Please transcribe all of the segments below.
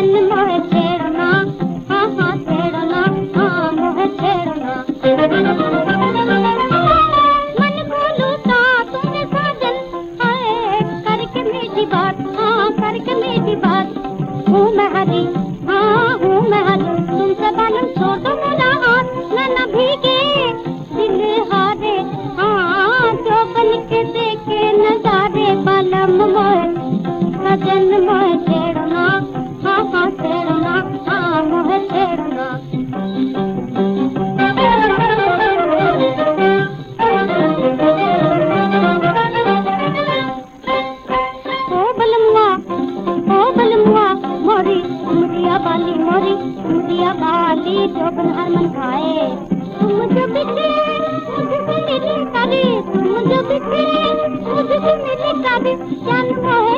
Thank you. दिया बाली चौपन हरमन खाए। तुम मुझे बिखरे मुझसे मिले कभी तुम मुझे बिखरे मुझसे मिले कभी जान खाए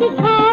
दिखा